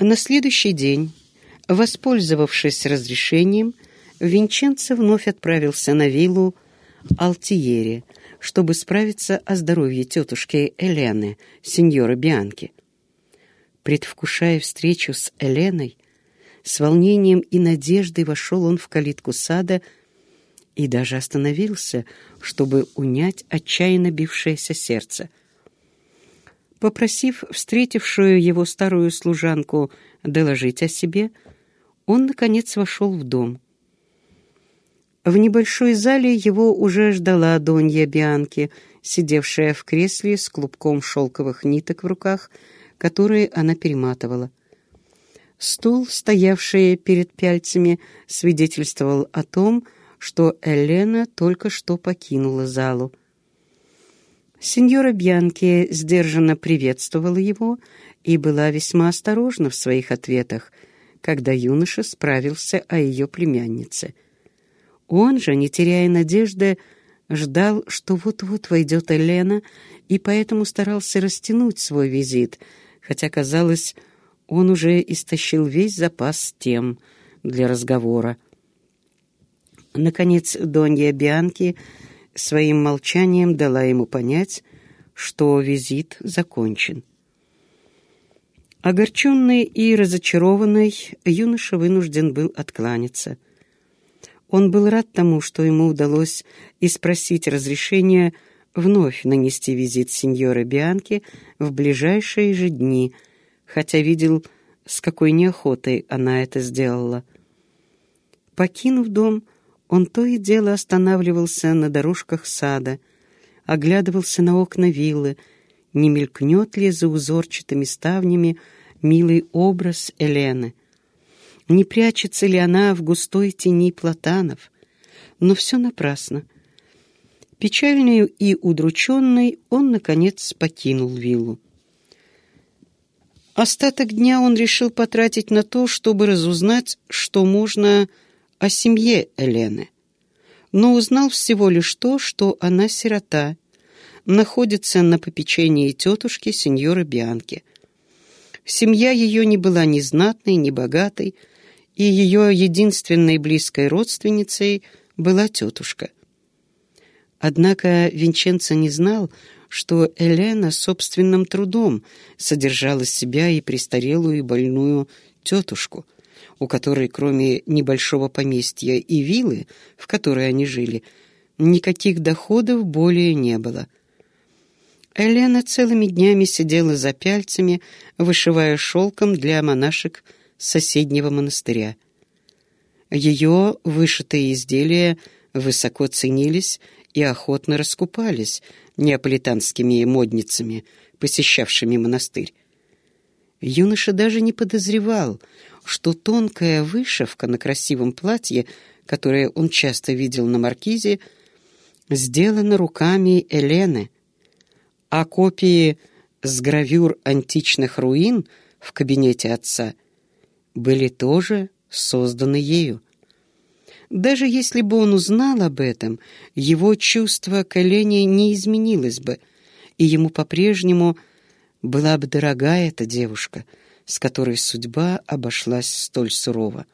На следующий день, воспользовавшись разрешением, Винченцо вновь отправился на виллу Алтиере, чтобы справиться о здоровье тетушки Элены, сеньора Бианки. Предвкушая встречу с Эленой, с волнением и надеждой вошел он в калитку сада и даже остановился, чтобы унять отчаянно бившееся сердце — Попросив встретившую его старую служанку доложить о себе, он, наконец, вошел в дом. В небольшой зале его уже ждала Донья Бианки, сидевшая в кресле с клубком шелковых ниток в руках, которые она перематывала. Стул, стоявший перед пяльцами, свидетельствовал о том, что Элена только что покинула залу. Сеньора Бьянки сдержанно приветствовала его и была весьма осторожна в своих ответах, когда юноша справился о ее племяннице. Он же, не теряя надежды, ждал, что вот-вот войдет Елена, и поэтому старался растянуть свой визит, хотя, казалось, он уже истощил весь запас тем для разговора. Наконец, Донья Бианки — своим молчанием дала ему понять, что визит закончен. Огорченный и разочарованный, юноша вынужден был откланяться. Он был рад тому, что ему удалось и спросить разрешения вновь нанести визит сеньоре Бианке в ближайшие же дни, хотя видел, с какой неохотой она это сделала. Покинув дом, он то и дело останавливался на дорожках сада, оглядывался на окна виллы, не мелькнет ли за узорчатыми ставнями милый образ Элены, не прячется ли она в густой тени платанов. Но все напрасно. Печальный и удрученный он, наконец, покинул виллу. Остаток дня он решил потратить на то, чтобы разузнать, что можно о семье Элены, но узнал всего лишь то, что она сирота, находится на попечении тетушки сеньоры Бианки. Семья ее не была ни знатной, ни богатой, и ее единственной близкой родственницей была тетушка. Однако Винченцо не знал, что Елена собственным трудом содержала себя и престарелую и больную тетушку, у которой, кроме небольшого поместья и виллы, в которой они жили, никаких доходов более не было. Елена целыми днями сидела за пяльцами, вышивая шелком для монашек соседнего монастыря. Ее вышитые изделия высоко ценились и охотно раскупались неаполитанскими модницами, посещавшими монастырь. Юноша даже не подозревал, что тонкая вышивка на красивом платье, которое он часто видел на маркизе, сделана руками Элены, а копии с гравюр античных руин в кабинете отца были тоже созданы ею. Даже если бы он узнал об этом, его чувство к Элене не изменилось бы, и ему по-прежнему была бы дорога эта девушка — с которой судьба обошлась столь сурово.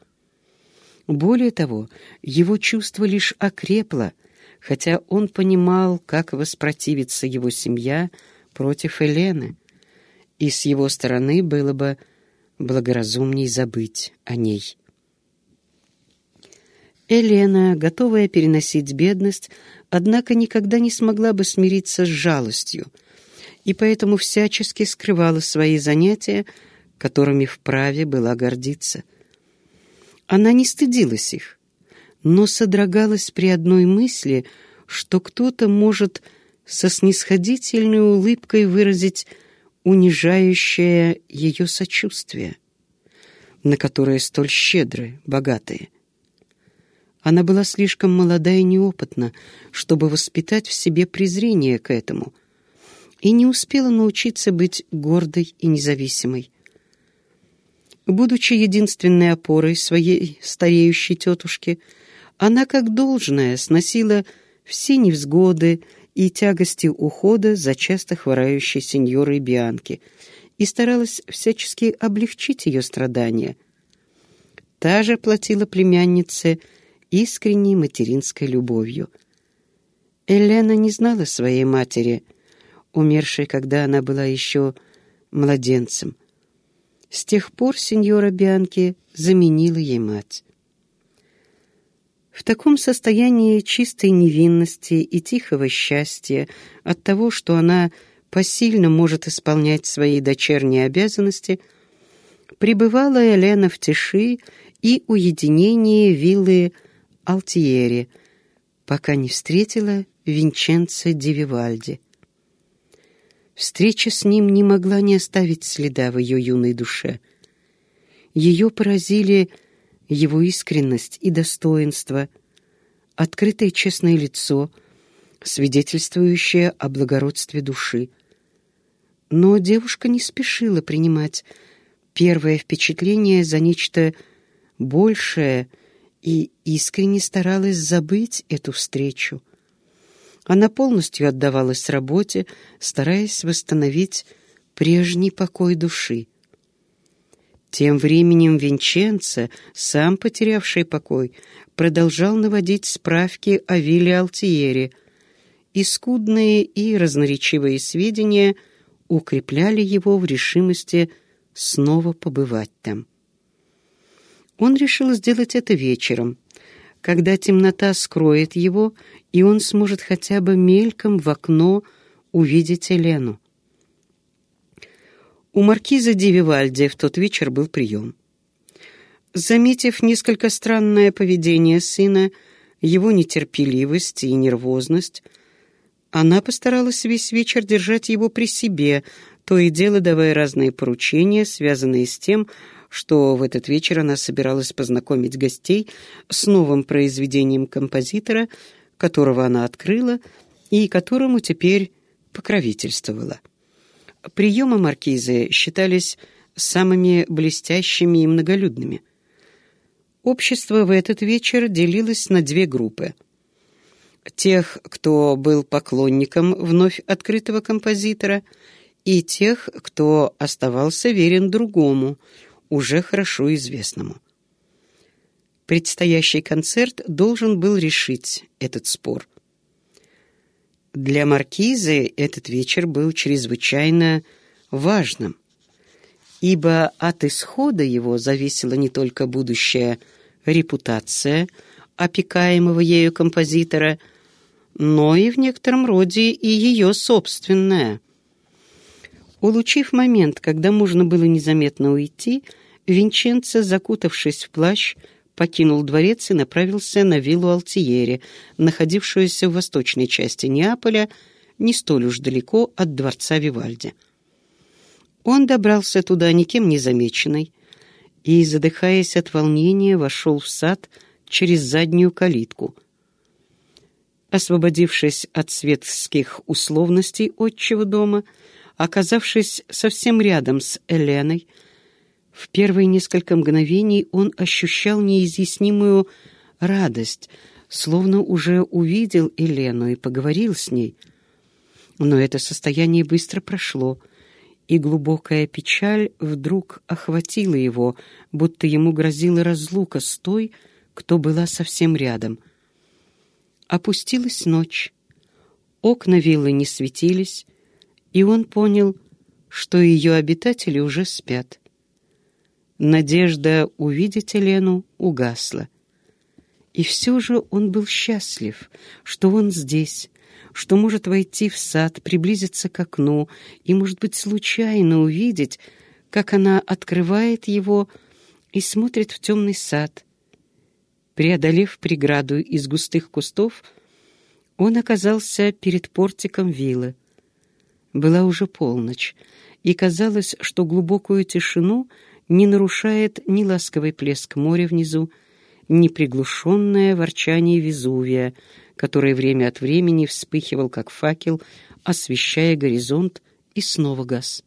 Более того, его чувство лишь окрепло, хотя он понимал, как воспротивится его семья против Елены, и с его стороны было бы благоразумней забыть о ней. Елена, готовая переносить бедность, однако никогда не смогла бы смириться с жалостью, и поэтому всячески скрывала свои занятия, которыми вправе была гордиться. Она не стыдилась их, но содрогалась при одной мысли, что кто-то может со снисходительной улыбкой выразить унижающее ее сочувствие, на которое столь щедры богатые. Она была слишком молода и неопытна, чтобы воспитать в себе презрение к этому, и не успела научиться быть гордой и независимой. Будучи единственной опорой своей стареющей тетушки, она, как должное, сносила все невзгоды и тягости ухода за часто хворающей сеньорой Бианки и старалась всячески облегчить ее страдания. Та же платила племяннице искренней материнской любовью. Елена не знала своей матери, умершей, когда она была еще младенцем. С тех пор сеньора Бианки заменила ей мать. В таком состоянии чистой невинности и тихого счастья от того, что она посильно может исполнять свои дочерние обязанности, пребывала Елена в тиши и уединении виллы Алтиери, пока не встретила Винченцо ди Вивальди. Встреча с ним не могла не оставить следа в ее юной душе. Ее поразили его искренность и достоинство, открытое честное лицо, свидетельствующее о благородстве души. Но девушка не спешила принимать первое впечатление за нечто большее и искренне старалась забыть эту встречу. Она полностью отдавалась работе, стараясь восстановить прежний покой души. Тем временем Винченцо, сам потерявший покой, продолжал наводить справки о вилле Алтиере, и скудные и разноречивые сведения укрепляли его в решимости снова побывать там. Он решил сделать это вечером, когда темнота скроет его, и он сможет хотя бы мельком в окно увидеть Елену. У маркиза Дививальди в тот вечер был прием. Заметив несколько странное поведение сына, его нетерпеливость и нервозность, она постаралась весь вечер держать его при себе, то и дело давая разные поручения, связанные с тем, что в этот вечер она собиралась познакомить гостей с новым произведением композитора, которого она открыла и которому теперь покровительствовала. Приемы маркизы считались самыми блестящими и многолюдными. Общество в этот вечер делилось на две группы. Тех, кто был поклонником вновь открытого композитора, и тех, кто оставался верен другому – уже хорошо известному. Предстоящий концерт должен был решить этот спор. Для маркизы этот вечер был чрезвычайно важным, ибо от исхода его зависела не только будущая репутация опекаемого ею композитора, но и в некотором роде и ее собственная. Улучив момент, когда можно было незаметно уйти, Винченцо, закутавшись в плащ, покинул дворец и направился на виллу Алтиери, находившуюся в восточной части Неаполя, не столь уж далеко от дворца Вивальди. Он добрался туда никем не замеченный и, задыхаясь от волнения, вошел в сад через заднюю калитку. Освободившись от светских условностей отчего дома, оказавшись совсем рядом с Эленой, в первые несколько мгновений он ощущал неизъяснимую радость, словно уже увидел Елену и поговорил с ней. Но это состояние быстро прошло, и глубокая печаль вдруг охватила его, будто ему грозила разлука с той, кто была совсем рядом. Опустилась ночь. Окна виллы не светились, и он понял, что ее обитатели уже спят. Надежда увидеть Елену угасла. И все же он был счастлив, что он здесь, что может войти в сад, приблизиться к окну и, может быть, случайно увидеть, как она открывает его и смотрит в темный сад. Преодолев преграду из густых кустов, он оказался перед портиком виллы. Была уже полночь, и казалось, что глубокую тишину — не нарушает ни ласковый плеск моря внизу, ни приглушенное ворчание Везувия, который время от времени вспыхивал, как факел, освещая горизонт и снова газ.